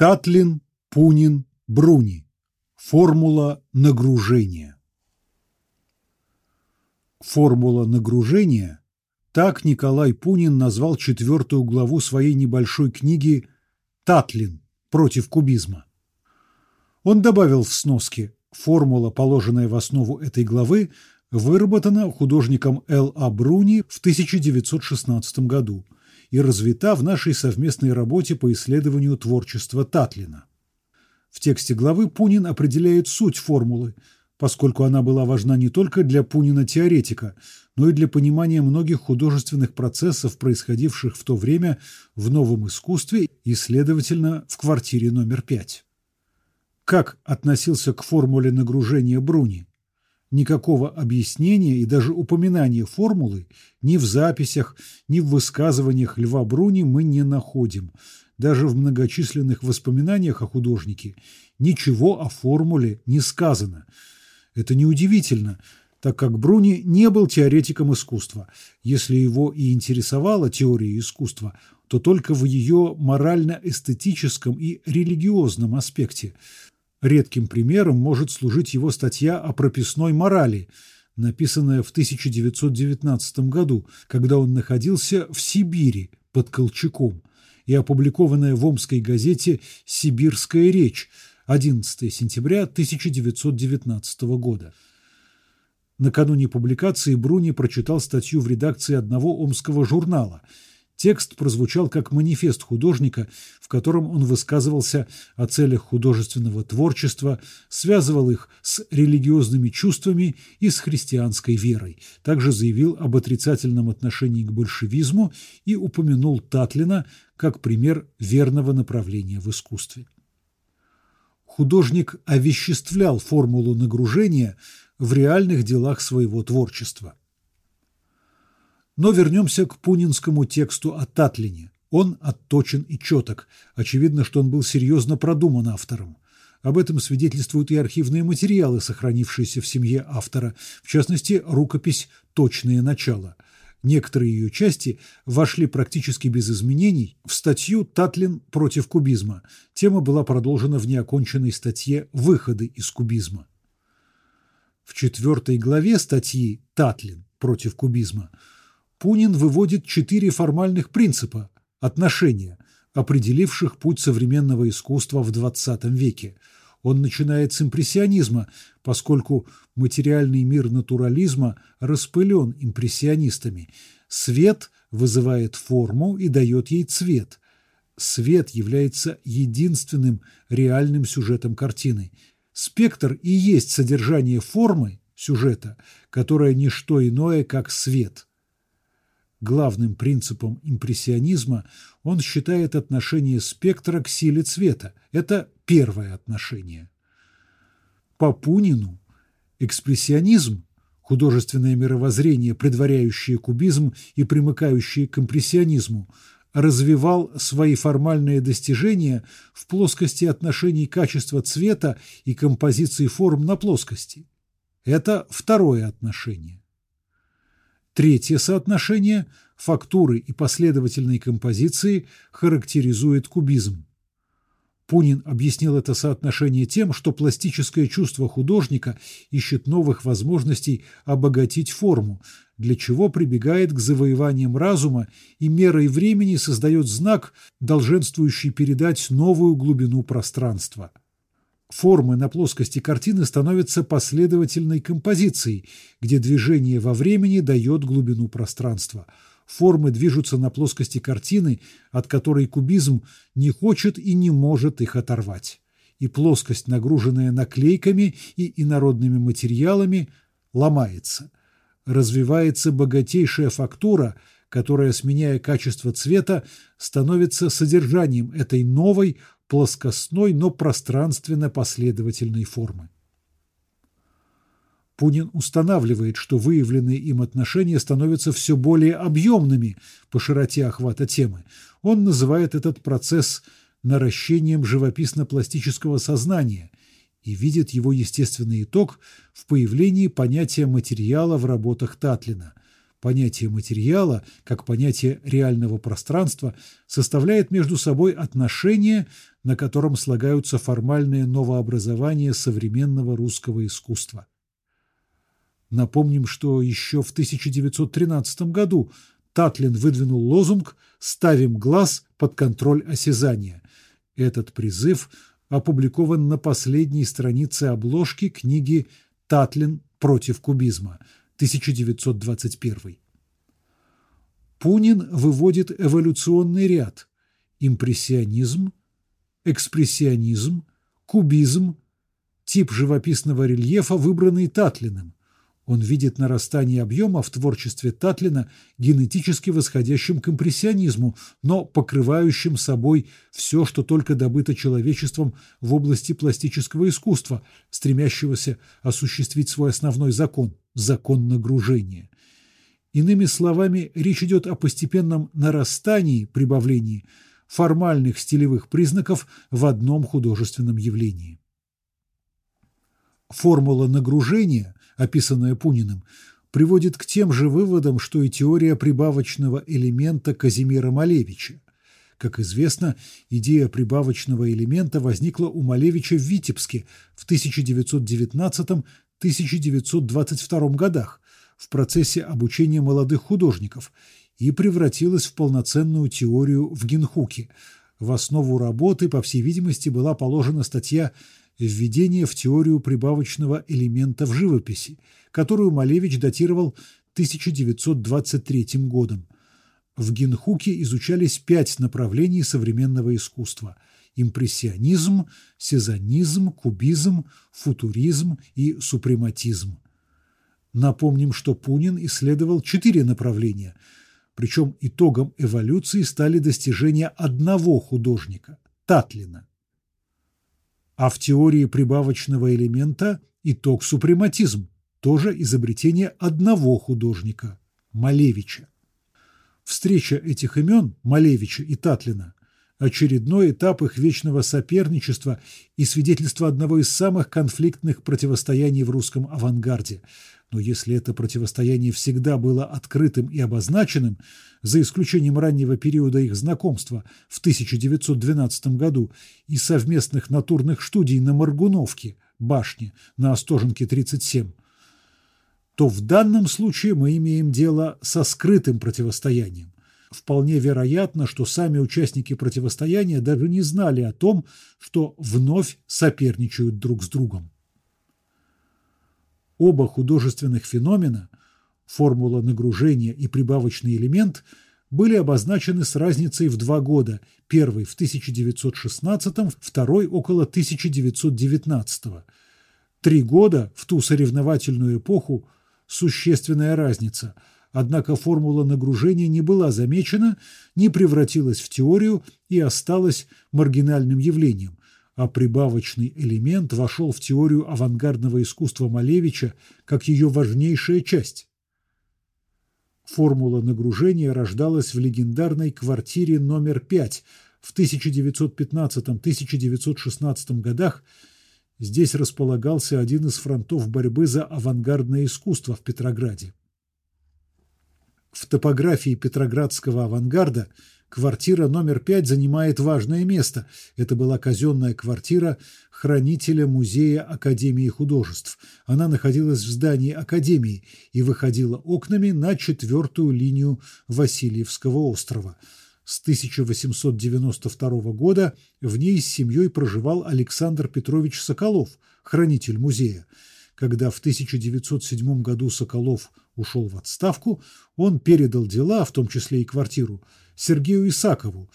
Татлин, Пунин, Бруни. Формула нагружения. Формула нагружения – так Николай Пунин назвал четвертую главу своей небольшой книги «Татлин. Против кубизма». Он добавил в сноске «Формула, положенная в основу этой главы, выработана художником Л. А. Бруни в 1916 году и развита в нашей совместной работе по исследованию творчества Татлина. В тексте главы Пунин определяет суть формулы, поскольку она была важна не только для Пунина-теоретика, но и для понимания многих художественных процессов, происходивших в то время в новом искусстве и, следовательно, в квартире номер пять. Как относился к формуле нагружения Бруни? Никакого объяснения и даже упоминания формулы ни в записях, ни в высказываниях Льва Бруни мы не находим. Даже в многочисленных воспоминаниях о художнике ничего о формуле не сказано. Это неудивительно, так как Бруни не был теоретиком искусства. Если его и интересовала теория искусства, то только в ее морально-эстетическом и религиозном аспекте – Редким примером может служить его статья о прописной морали, написанная в 1919 году, когда он находился в Сибири под Колчаком, и опубликованная в Омской газете «Сибирская речь» 11 сентября 1919 года. Накануне публикации Бруни прочитал статью в редакции одного омского журнала – Текст прозвучал как манифест художника, в котором он высказывался о целях художественного творчества, связывал их с религиозными чувствами и с христианской верой. Также заявил об отрицательном отношении к большевизму и упомянул Татлина как пример верного направления в искусстве. Художник овеществлял формулу нагружения в реальных делах своего творчества. Но вернемся к пунинскому тексту о Татлине. Он отточен и четок. Очевидно, что он был серьезно продуман автором. Об этом свидетельствуют и архивные материалы, сохранившиеся в семье автора, в частности, рукопись «Точное начало». Некоторые ее части вошли практически без изменений в статью «Татлин против кубизма». Тема была продолжена в неоконченной статье «Выходы из кубизма». В четвертой главе статьи «Татлин против кубизма» Пунин выводит четыре формальных принципа отношения, определивших путь современного искусства в XX веке. Он начинает с импрессионизма, поскольку материальный мир натурализма распылен импрессионистами. Свет вызывает форму и дает ей цвет. Свет является единственным реальным сюжетом картины. Спектр и есть содержание формы сюжета, которая не что иное, как свет – Главным принципом импрессионизма он считает отношение спектра к силе цвета. Это первое отношение. По Пунину экспрессионизм – художественное мировоззрение, предваряющее кубизм и примыкающее к импрессионизму, развивал свои формальные достижения в плоскости отношений качества цвета и композиции форм на плоскости. Это второе отношение. Третье соотношение – фактуры и последовательной композиции – характеризует кубизм. Пунин объяснил это соотношение тем, что пластическое чувство художника ищет новых возможностей обогатить форму, для чего прибегает к завоеваниям разума и мерой времени создает знак, долженствующий передать новую глубину пространства. Формы на плоскости картины становятся последовательной композицией, где движение во времени дает глубину пространства. Формы движутся на плоскости картины, от которой кубизм не хочет и не может их оторвать. И плоскость, нагруженная наклейками и инородными материалами, ломается. Развивается богатейшая фактура, которая, сменяя качество цвета, становится содержанием этой новой, плоскостной, но пространственно последовательной формы. Пунин устанавливает, что выявленные им отношения становятся все более объемными по широте охвата темы. Он называет этот процесс наращением живописно-пластического сознания и видит его естественный итог в появлении понятия материала в работах Татлина. Понятие материала, как понятие реального пространства, составляет между собой отношение, на котором слагаются формальные новообразования современного русского искусства. Напомним, что еще в 1913 году Татлин выдвинул лозунг «Ставим глаз под контроль осязания». Этот призыв опубликован на последней странице обложки книги «Татлин против кубизма» 1921. Пунин выводит эволюционный ряд – импрессионизм, экспрессионизм, кубизм, тип живописного рельефа, выбранный Татлиным, он видит нарастание объема в творчестве Татлина генетически восходящим к импрессионизму, но покрывающим собой все, что только добыто человечеством в области пластического искусства, стремящегося осуществить свой основной закон – закон нагружения. Иными словами, речь идет о постепенном нарастании, прибавлении формальных стилевых признаков в одном художественном явлении. Формула нагружения – описанная Пуниным, приводит к тем же выводам, что и теория прибавочного элемента Казимира Малевича. Как известно, идея прибавочного элемента возникла у Малевича в Витебске в 1919-1922 годах в процессе обучения молодых художников и превратилась в полноценную теорию в Генхуке. В основу работы, по всей видимости, была положена статья введение в теорию прибавочного элемента в живописи, которую Малевич датировал 1923 годом. В Гинхуке изучались пять направлений современного искусства – импрессионизм, сезонизм, кубизм, футуризм и супрематизм. Напомним, что Пунин исследовал четыре направления, причем итогом эволюции стали достижения одного художника – Татлина а в теории прибавочного элемента итог супрематизм, тоже изобретение одного художника – Малевича. Встреча этих имен, Малевича и Татлина, очередной этап их вечного соперничества и свидетельство одного из самых конфликтных противостояний в русском авангарде – но если это противостояние всегда было открытым и обозначенным, за исключением раннего периода их знакомства в 1912 году и совместных натурных студий на Маргуновке, башне, на Остоженке 37, то в данном случае мы имеем дело со скрытым противостоянием. Вполне вероятно, что сами участники противостояния даже не знали о том, что вновь соперничают друг с другом. Оба художественных феномена – формула нагружения и прибавочный элемент – были обозначены с разницей в два года, первый в 1916, второй около 1919. Три года в ту соревновательную эпоху – существенная разница, однако формула нагружения не была замечена, не превратилась в теорию и осталась маргинальным явлением, а прибавочный элемент вошел в теорию авангардного искусства Малевича как ее важнейшая часть. Формула нагружения рождалась в легендарной квартире номер 5 в 1915-1916 годах. Здесь располагался один из фронтов борьбы за авангардное искусство в Петрограде. В топографии петроградского авангарда – Квартира номер пять занимает важное место. Это была казенная квартира хранителя музея Академии художеств. Она находилась в здании Академии и выходила окнами на четвертую линию Васильевского острова. С 1892 года в ней с семьей проживал Александр Петрович Соколов, хранитель музея. Когда в 1907 году Соколов ушел в отставку, он передал дела, в том числе и квартиру, Сергею Исакову.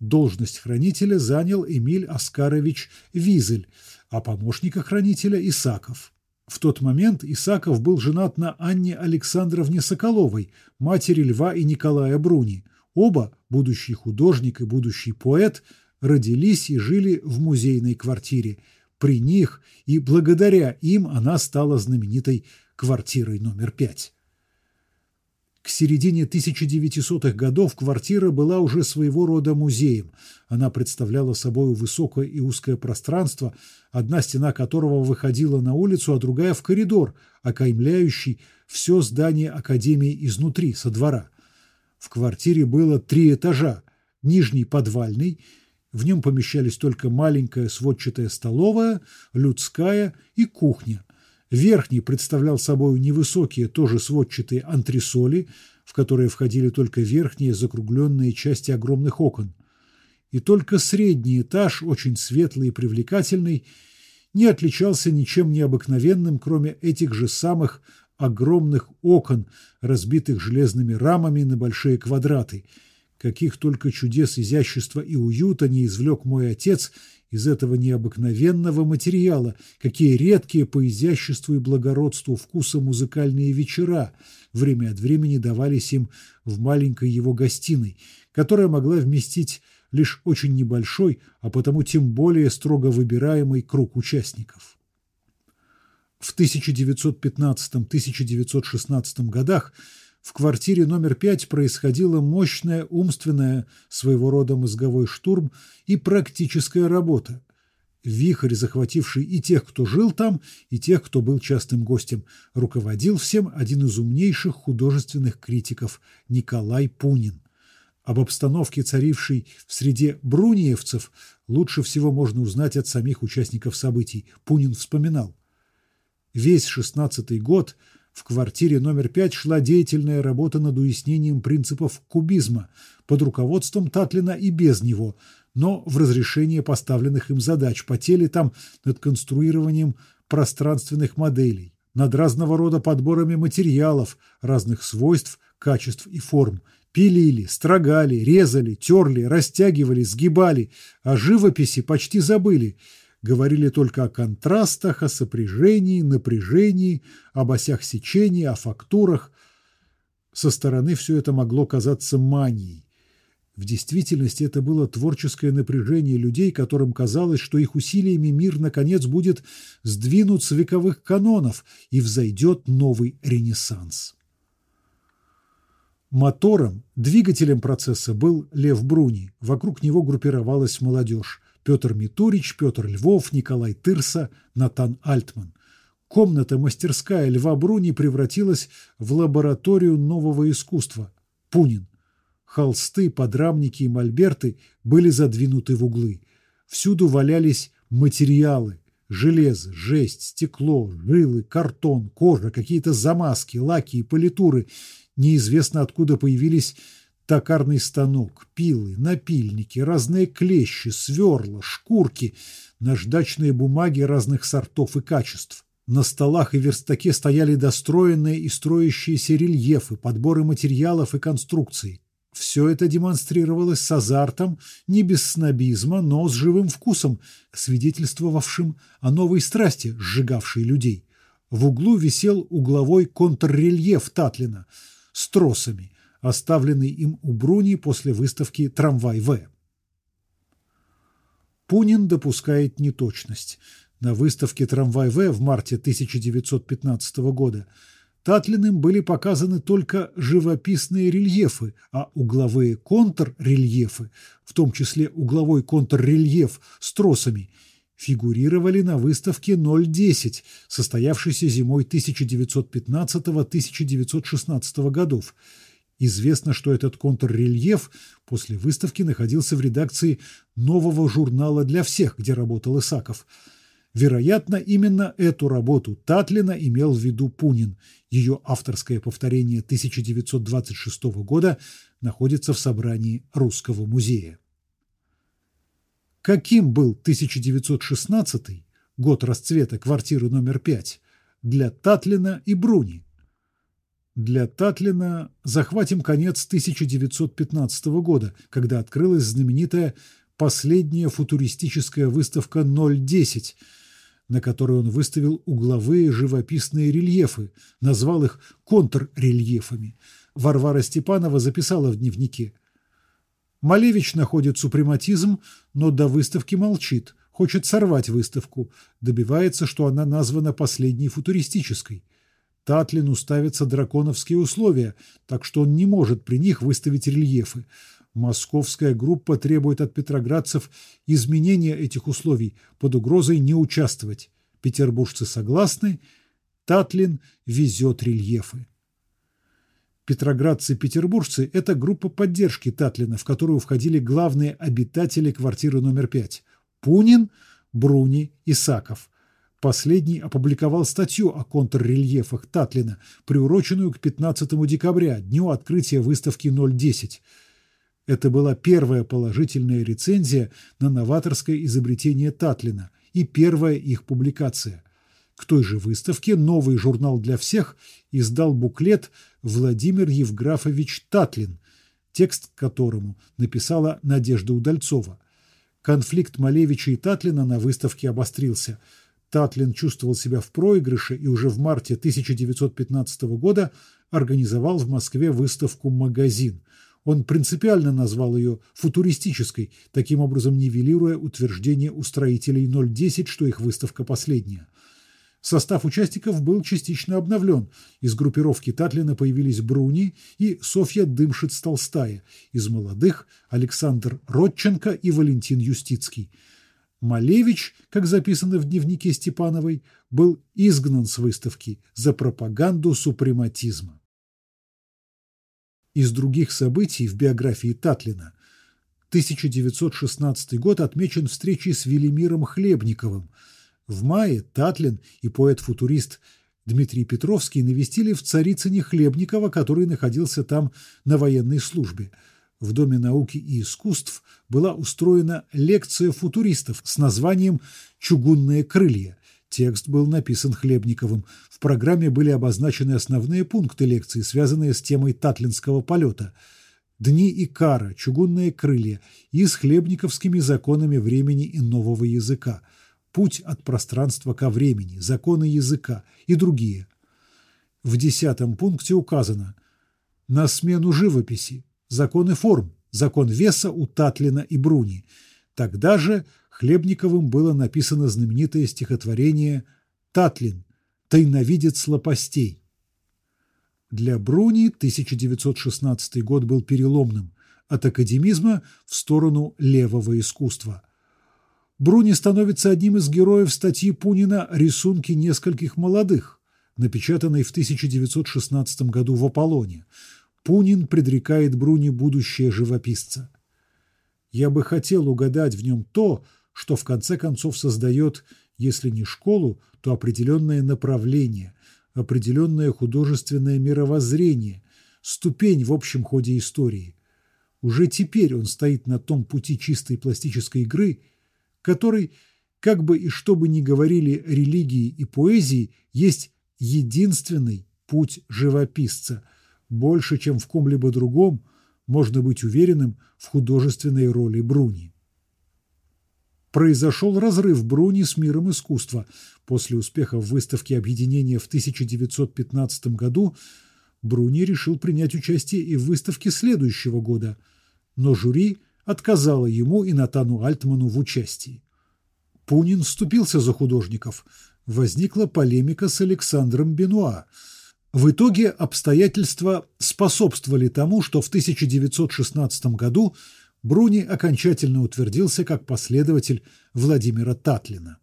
Должность хранителя занял Эмиль Оскарович Визель, а помощника хранителя – Исаков. В тот момент Исаков был женат на Анне Александровне Соколовой, матери Льва и Николая Бруни. Оба, будущий художник и будущий поэт, родились и жили в музейной квартире. При них и благодаря им она стала знаменитой квартирой номер пять. К середине 1900-х годов квартира была уже своего рода музеем. Она представляла собой высокое и узкое пространство, одна стена которого выходила на улицу, а другая в коридор, окаймляющий все здание Академии изнутри, со двора. В квартире было три этажа. Нижний подвальный, в нем помещались только маленькая сводчатая столовая, людская и кухня. Верхний представлял собой невысокие, тоже сводчатые антресоли, в которые входили только верхние закругленные части огромных окон. И только средний этаж, очень светлый и привлекательный, не отличался ничем необыкновенным, кроме этих же самых огромных окон, разбитых железными рамами на большие квадраты. Каких только чудес изящества и уюта не извлек мой отец из этого необыкновенного материала, какие редкие по изяществу и благородству вкуса музыкальные вечера время от времени давались им в маленькой его гостиной, которая могла вместить лишь очень небольшой, а потому тем более строго выбираемый круг участников. В 1915-1916 годах в квартире номер пять происходила мощная умственная своего рода мозговой штурм и практическая работа. Вихрь, захвативший и тех, кто жил там, и тех, кто был частым гостем, руководил всем один из умнейших художественных критиков Николай Пунин. Об обстановке, царившей в среде бруниевцев, лучше всего можно узнать от самих участников событий. Пунин вспоминал. Весь шестнадцатый год – в квартире номер пять шла деятельная работа над уяснением принципов кубизма под руководством Татлина и без него, но в разрешении поставленных им задач потели там над конструированием пространственных моделей, над разного рода подборами материалов разных свойств, качеств и форм, пилили, строгали, резали, терли, растягивали, сгибали, а живописи почти забыли – говорили только о контрастах, о сопряжении, напряжении, об осях сечения, о фактурах. Со стороны все это могло казаться манией. В действительности это было творческое напряжение людей, которым казалось, что их усилиями мир наконец будет сдвинут с вековых канонов и взойдет новый ренессанс. Мотором, двигателем процесса был Лев Бруни. Вокруг него группировалась молодежь. Петр Митурич, Петр Львов, Николай Тырса, Натан Альтман. Комната-мастерская Льва Бруни превратилась в лабораторию нового искусства. Пунин. Холсты, подрамники и мольберты были задвинуты в углы. Всюду валялись материалы. Железо, жесть, стекло, жилы, картон, кожа, какие-то замазки, лаки и политуры. Неизвестно откуда появились токарный станок, пилы, напильники, разные клещи, сверла, шкурки, наждачные бумаги разных сортов и качеств. На столах и верстаке стояли достроенные и строящиеся рельефы, подборы материалов и конструкций. Все это демонстрировалось с азартом, не без снобизма, но с живым вкусом, свидетельствовавшим о новой страсти, сжигавшей людей. В углу висел угловой контррельеф Татлина с тросами, оставленный им у Бруни после выставки «Трамвай-В». Пунин допускает неточность. На выставке «Трамвай-В» в марте 1915 года Татлиным были показаны только живописные рельефы, а угловые контррельефы, в том числе угловой контррельеф с тросами, фигурировали на выставке 010, состоявшейся зимой 1915-1916 годов, Известно, что этот контррельеф после выставки находился в редакции нового журнала «Для всех», где работал Исаков. Вероятно, именно эту работу Татлина имел в виду Пунин. Ее авторское повторение 1926 года находится в собрании Русского музея. Каким был 1916 год расцвета квартиры номер 5 для Татлина и Бруни? Для Татлина захватим конец 1915 года, когда открылась знаменитая последняя футуристическая выставка 010, на которой он выставил угловые живописные рельефы, назвал их контррельефами. Варвара Степанова записала в дневнике. Малевич находит супрематизм, но до выставки молчит, хочет сорвать выставку, добивается, что она названа последней футуристической. Татлину ставятся драконовские условия, так что он не может при них выставить рельефы. Московская группа требует от петроградцев изменения этих условий под угрозой не участвовать. Петербуржцы согласны, Татлин везет рельефы. Петроградцы-петербуржцы – это группа поддержки Татлина, в которую входили главные обитатели квартиры номер 5 – Пунин, Бруни, Исаков. Последний опубликовал статью о контррельефах Татлина, приуроченную к 15 декабря, дню открытия выставки 010. Это была первая положительная рецензия на новаторское изобретение Татлина и первая их публикация. К той же выставке новый журнал для всех издал буклет Владимир Евграфович Татлин, текст которому написала Надежда Удальцова. Конфликт Малевича и Татлина на выставке обострился – Татлин чувствовал себя в проигрыше и уже в марте 1915 года организовал в Москве выставку «Магазин». Он принципиально назвал ее футуристической, таким образом нивелируя утверждение устроителей 010, что их выставка последняя. Состав участников был частично обновлен. Из группировки Татлина появились Бруни и Софья Дымшиц-Толстая. Из молодых – Александр Родченко и Валентин Юстицкий – Малевич, как записано в дневнике Степановой, был изгнан с выставки за пропаганду супрематизма. Из других событий в биографии Татлина 1916 год отмечен встречей с Велимиром Хлебниковым. В мае Татлин и поэт-футурист Дмитрий Петровский навестили в Царицыне Хлебникова, который находился там на военной службе – в Доме науки и искусств была устроена лекция футуристов с названием «Чугунные крылья». Текст был написан Хлебниковым. В программе были обозначены основные пункты лекции, связанные с темой татлинского полета. «Дни и кара. Чугунные крылья» и с хлебниковскими законами времени и нового языка. «Путь от пространства ко времени», «Законы языка» и другие. В десятом пункте указано «На смену живописи законы форм, закон веса у Татлина и Бруни. Тогда же Хлебниковым было написано знаменитое стихотворение «Татлин. Тайновидец лопастей». Для Бруни 1916 год был переломным от академизма в сторону левого искусства. Бруни становится одним из героев статьи Пунина «Рисунки нескольких молодых», напечатанной в 1916 году в Аполлоне. Пунин предрекает Бруни будущее живописца. Я бы хотел угадать в нем то, что в конце концов создает, если не школу, то определенное направление, определенное художественное мировоззрение, ступень в общем ходе истории. Уже теперь он стоит на том пути чистой пластической игры, который, как бы и что бы ни говорили религии и поэзии, есть единственный путь живописца – больше, чем в ком-либо другом, можно быть уверенным в художественной роли Бруни. Произошел разрыв Бруни с миром искусства. После успеха в выставке объединения в 1915 году Бруни решил принять участие и в выставке следующего года, но жюри отказало ему и Натану Альтману в участии. Пунин вступился за художников. Возникла полемика с Александром Бенуа – в итоге обстоятельства способствовали тому, что в 1916 году Бруни окончательно утвердился как последователь Владимира Татлина.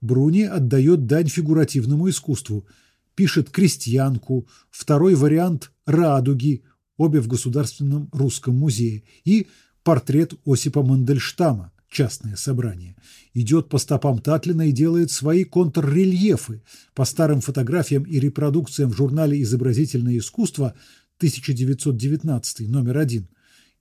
Бруни отдает дань фигуративному искусству, пишет «Крестьянку», второй вариант «Радуги», обе в Государственном русском музее, и портрет Осипа Мандельштама, частное собрание, идет по стопам Татлина и делает свои контррельефы по старым фотографиям и репродукциям в журнале «Изобразительное искусство» 1919, номер один.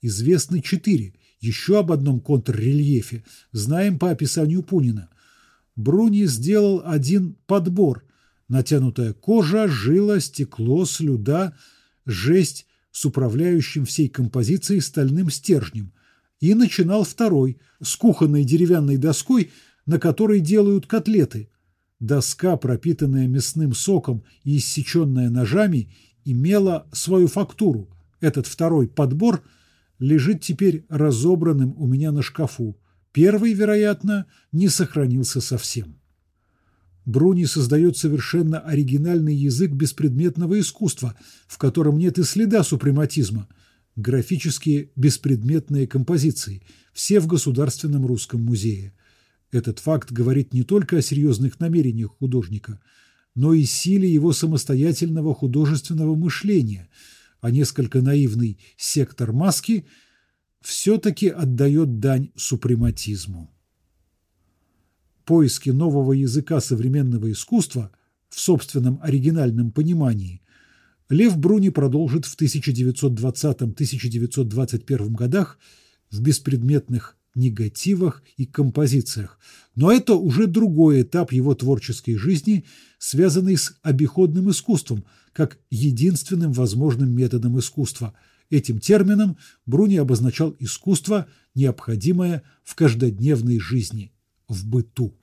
Известны четыре. Еще об одном контррельефе знаем по описанию Пунина. Бруни сделал один подбор. Натянутая кожа, жила, стекло, слюда, жесть с управляющим всей композицией стальным стержнем – и начинал второй, с кухонной деревянной доской, на которой делают котлеты. Доска, пропитанная мясным соком и иссеченная ножами, имела свою фактуру. Этот второй подбор лежит теперь разобранным у меня на шкафу. Первый, вероятно, не сохранился совсем. Бруни создает совершенно оригинальный язык беспредметного искусства, в котором нет и следа супрематизма. Графические беспредметные композиции, все в Государственном русском музее. Этот факт говорит не только о серьезных намерениях художника, но и силе его самостоятельного художественного мышления, а несколько наивный сектор маски все-таки отдает дань супрематизму поиски нового языка современного искусства в собственном оригинальном понимании Лев Бруни продолжит в 1920-1921 годах в беспредметных негативах и композициях. Но это уже другой этап его творческой жизни, связанный с обиходным искусством, как единственным возможным методом искусства. Этим термином Бруни обозначал искусство, необходимое в каждодневной жизни, в быту.